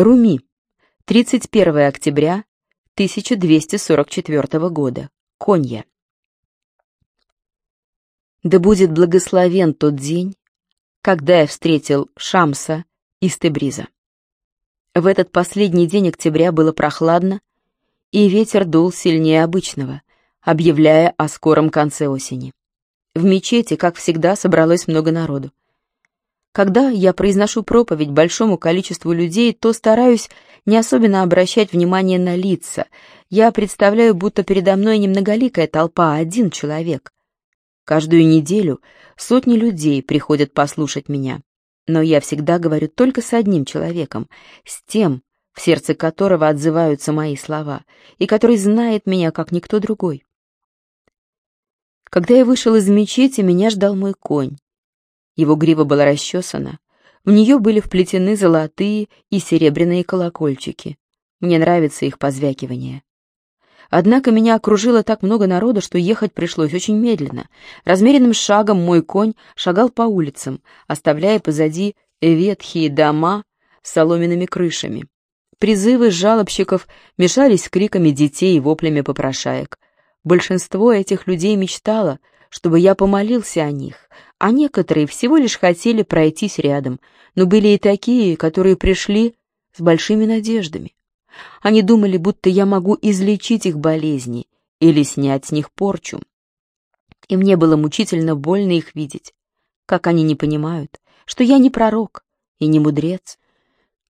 Руми. 31 октября 1244 года. Конья. Да будет благословен тот день, когда я встретил Шамса из Тебриза. В этот последний день октября было прохладно, и ветер дул сильнее обычного, объявляя о скором конце осени. В мечети, как всегда, собралось много народу. Когда я произношу проповедь большому количеству людей, то стараюсь не особенно обращать внимание на лица. Я представляю, будто передо мной не многоликая толпа, а один человек. Каждую неделю сотни людей приходят послушать меня. Но я всегда говорю только с одним человеком, с тем, в сердце которого отзываются мои слова, и который знает меня, как никто другой. Когда я вышел из мечети, меня ждал мой конь. Его грива была расчесана, в нее были вплетены золотые и серебряные колокольчики. Мне нравится их позвякивание. Однако меня окружило так много народа, что ехать пришлось очень медленно. Размеренным шагом мой конь шагал по улицам, оставляя позади ветхие дома с соломенными крышами. Призывы жалобщиков мешались с криками детей и воплями попрошаек. Большинство этих людей мечтало, чтобы я помолился о них, а некоторые всего лишь хотели пройтись рядом, но были и такие, которые пришли с большими надеждами. Они думали, будто я могу излечить их болезни или снять с них порчу. И мне было мучительно больно их видеть. Как они не понимают, что я не пророк и не мудрец.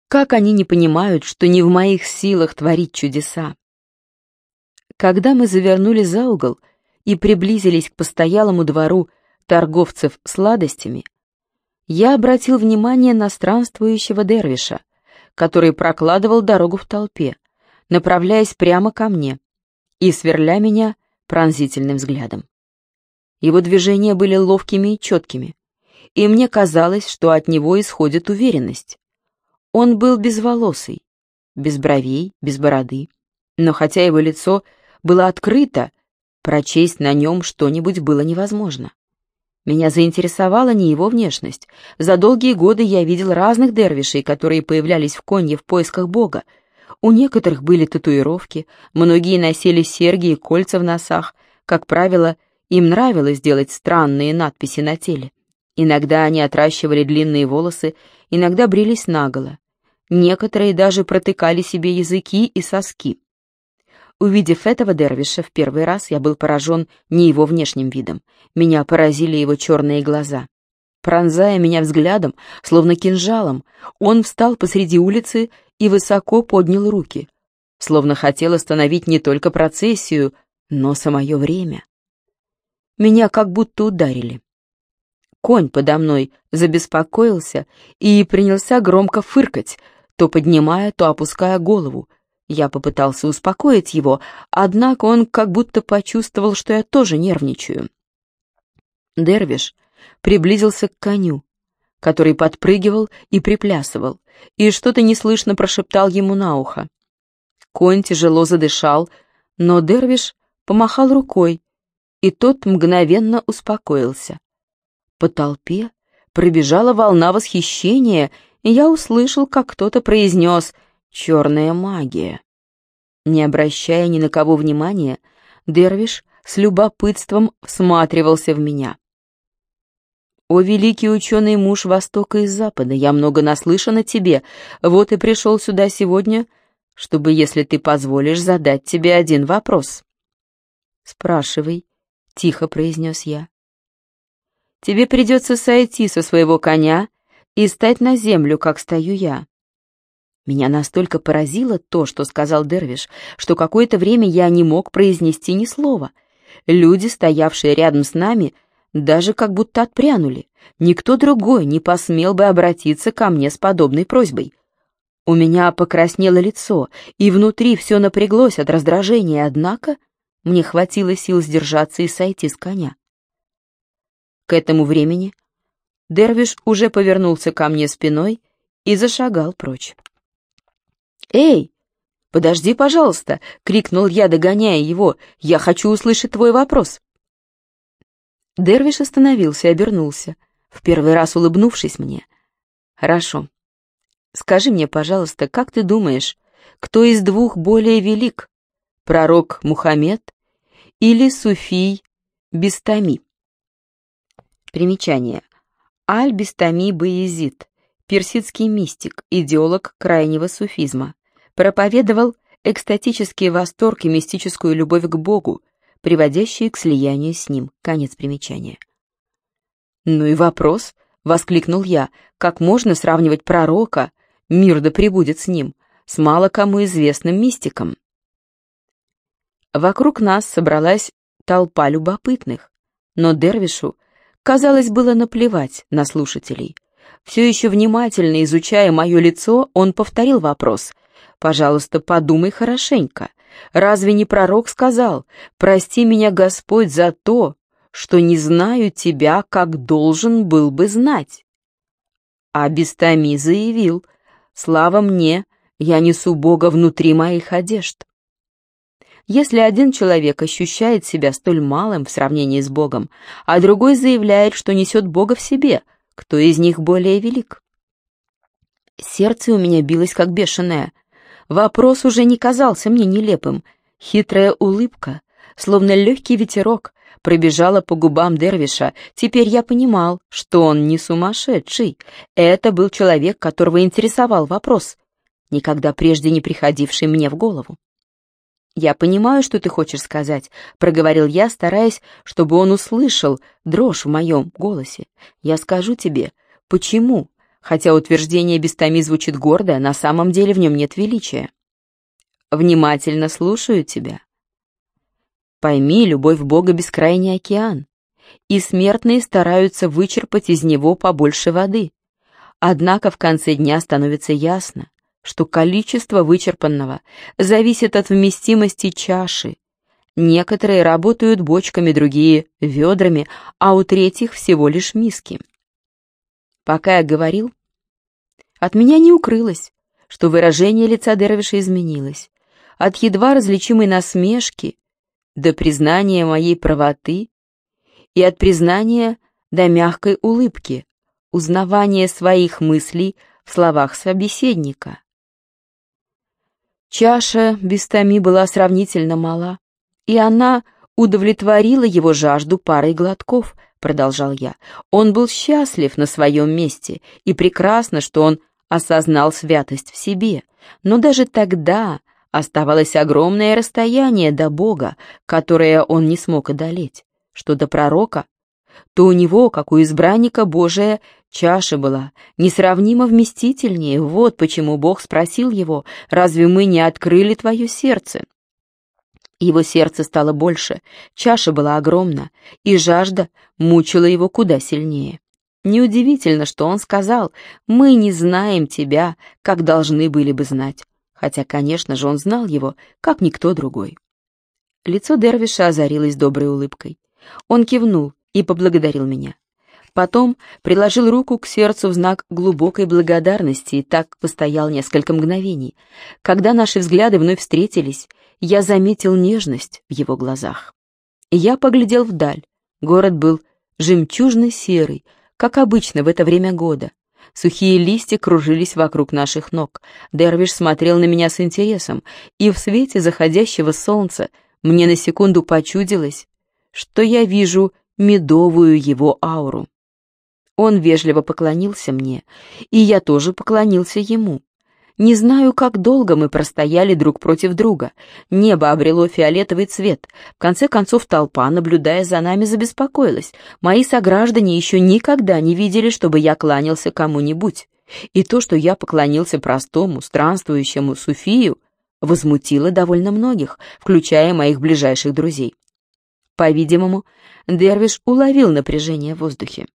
Как они не понимают, что не в моих силах творить чудеса. Когда мы завернули за угол и приблизились к постоялому двору торговцев сладостями, я обратил внимание на странствующего дервиша, который прокладывал дорогу в толпе, направляясь прямо ко мне и сверля меня пронзительным взглядом. Его движения были ловкими и четкими, и мне казалось, что от него исходит уверенность. Он был безволосый, без бровей, без бороды, но хотя его лицо было открыто, прочесть на нем что-нибудь было невозможно. Меня заинтересовала не его внешность. За долгие годы я видел разных дервишей, которые появлялись в конье в поисках Бога. У некоторых были татуировки, многие носили серьги и кольца в носах. Как правило, им нравилось делать странные надписи на теле. Иногда они отращивали длинные волосы, иногда брились наголо. Некоторые даже протыкали себе языки и соски. Увидев этого дервиша в первый раз, я был поражен не его внешним видом. Меня поразили его черные глаза. Пронзая меня взглядом, словно кинжалом, он встал посреди улицы и высоко поднял руки, словно хотел остановить не только процессию, но самое время. Меня как будто ударили. Конь подо мной забеспокоился и принялся громко фыркать, то поднимая, то опуская голову, я попытался успокоить его, однако он как будто почувствовал, что я тоже нервничаю. Дервиш приблизился к коню, который подпрыгивал и приплясывал, и что-то неслышно прошептал ему на ухо. Конь тяжело задышал, но Дервиш помахал рукой, и тот мгновенно успокоился. По толпе пробежала волна восхищения, и я услышал, как кто-то произнес — черная магия. Не обращая ни на кого внимания, Дервиш с любопытством всматривался в меня. «О, великий ученый муж Востока и Запада, я много наслышан о тебе, вот и пришел сюда сегодня, чтобы, если ты позволишь, задать тебе один вопрос». «Спрашивай», — тихо произнес я. «Тебе придется сойти со своего коня и стать на землю, как стою я. Меня настолько поразило то, что сказал Дервиш, что какое-то время я не мог произнести ни слова. Люди, стоявшие рядом с нами, даже как будто отпрянули. Никто другой не посмел бы обратиться ко мне с подобной просьбой. У меня покраснело лицо, и внутри все напряглось от раздражения, однако мне хватило сил сдержаться и сойти с коня. К этому времени Дервиш уже повернулся ко мне спиной и зашагал прочь. «Эй, подожди, пожалуйста!» — крикнул я, догоняя его. «Я хочу услышать твой вопрос!» Дервиш остановился и обернулся, в первый раз улыбнувшись мне. «Хорошо. Скажи мне, пожалуйста, как ты думаешь, кто из двух более велик? Пророк Мухаммед или Суфий Бестами? Примечание. Аль-Бестами Баязид, персидский мистик, идеолог крайнего суфизма, проповедовал экстатический восторг и мистическую любовь к Богу, приводящие к слиянию с Ним. Конец примечания. «Ну и вопрос», — воскликнул я, — «как можно сравнивать пророка, мир да пребудет с ним, с мало кому известным мистиком?» Вокруг нас собралась толпа любопытных, но Дервишу, казалось, было наплевать на слушателей. Все еще внимательно изучая мое лицо, он повторил вопрос. «Пожалуйста, подумай хорошенько. Разве не пророк сказал, «Прости меня, Господь, за то, что не знаю тебя, как должен был бы знать»?» А Бестами заявил, «Слава мне, я несу Бога внутри моих одежд». Если один человек ощущает себя столь малым в сравнении с Богом, а другой заявляет, что несет Бога в себе, кто из них более велик? Сердце у меня билось как бешеное — Вопрос уже не казался мне нелепым. Хитрая улыбка, словно легкий ветерок, пробежала по губам Дервиша. Теперь я понимал, что он не сумасшедший. Это был человек, которого интересовал вопрос, никогда прежде не приходивший мне в голову. «Я понимаю, что ты хочешь сказать», — проговорил я, стараясь, чтобы он услышал дрожь в моем голосе. «Я скажу тебе, почему Хотя утверждение Бестами звучит гордо, на самом деле в нем нет величия. Внимательно слушаю тебя. Пойми, любовь Бога — бескрайний океан, и смертные стараются вычерпать из него побольше воды. Однако в конце дня становится ясно, что количество вычерпанного зависит от вместимости чаши. Некоторые работают бочками, другие — ведрами, а у третьих всего лишь миски. Пока я говорил, от меня не укрылось, что выражение лица Дервиша изменилось. От едва различимой насмешки до признания моей правоты и от признания до мягкой улыбки, узнавания своих мыслей в словах собеседника. Чаша без томи была сравнительно мала, и она удовлетворила его жажду парой глотков, продолжал я. Он был счастлив на своем месте, и прекрасно, что он осознал святость в себе, но даже тогда оставалось огромное расстояние до Бога, которое он не смог одолеть. Что до пророка, то у него, как у избранника Божия, чаша была несравнимо вместительнее. Вот почему Бог спросил его, «Разве мы не открыли твое сердце?» Его сердце стало больше, чаша была огромна, и жажда мучила его куда сильнее. Неудивительно, что он сказал, «Мы не знаем тебя, как должны были бы знать», хотя, конечно же, он знал его, как никто другой. Лицо Дервиша озарилось доброй улыбкой. Он кивнул и поблагодарил меня. Потом приложил руку к сердцу в знак глубокой благодарности и так постоял несколько мгновений. Когда наши взгляды вновь встретились, я заметил нежность в его глазах. Я поглядел вдаль. Город был жемчужно-серый, как обычно в это время года. Сухие листья кружились вокруг наших ног. Дервиш смотрел на меня с интересом, и в свете заходящего солнца мне на секунду почудилось, что я вижу медовую его ауру. Он вежливо поклонился мне, и я тоже поклонился ему. Не знаю, как долго мы простояли друг против друга. Небо обрело фиолетовый цвет. В конце концов толпа, наблюдая за нами, забеспокоилась. Мои сограждане еще никогда не видели, чтобы я кланялся кому-нибудь. И то, что я поклонился простому, странствующему суфию, возмутило довольно многих, включая моих ближайших друзей. По-видимому, Дервиш уловил напряжение в воздухе.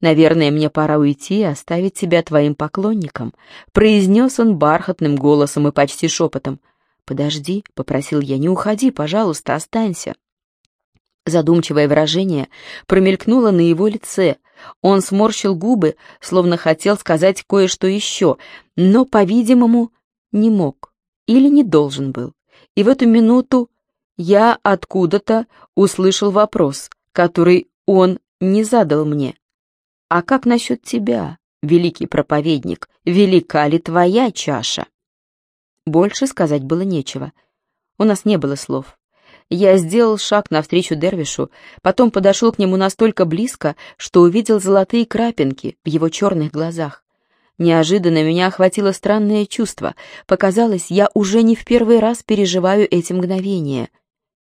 «Наверное, мне пора уйти и оставить тебя твоим поклонником», — произнес он бархатным голосом и почти шепотом. «Подожди», — попросил я, — «не уходи, пожалуйста, останься». Задумчивое выражение промелькнуло на его лице. Он сморщил губы, словно хотел сказать кое-что еще, но, по-видимому, не мог или не должен был. И в эту минуту я откуда-то услышал вопрос, который он не задал мне. «А как насчет тебя, великий проповедник велика ли твоя чаша?» Больше сказать было нечего. У нас не было слов. Я сделал шаг навстречу Дервишу, потом подошел к нему настолько близко, что увидел золотые крапинки в его черных глазах. Неожиданно меня охватило странное чувство. Показалось, я уже не в первый раз переживаю эти мгновения.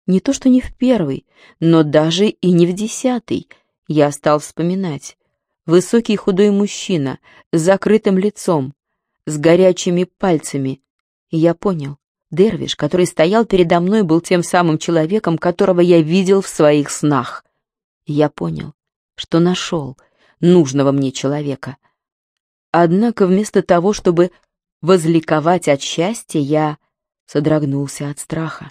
Не то что не в первый, но даже и не в десятый. Я стал вспоминать. Высокий худой мужчина с закрытым лицом, с горячими пальцами. И я понял. Дервиш, который стоял передо мной, был тем самым человеком, которого я видел в своих снах. Я понял, что нашел нужного мне человека. Однако вместо того, чтобы возликовать от счастья, я содрогнулся от страха.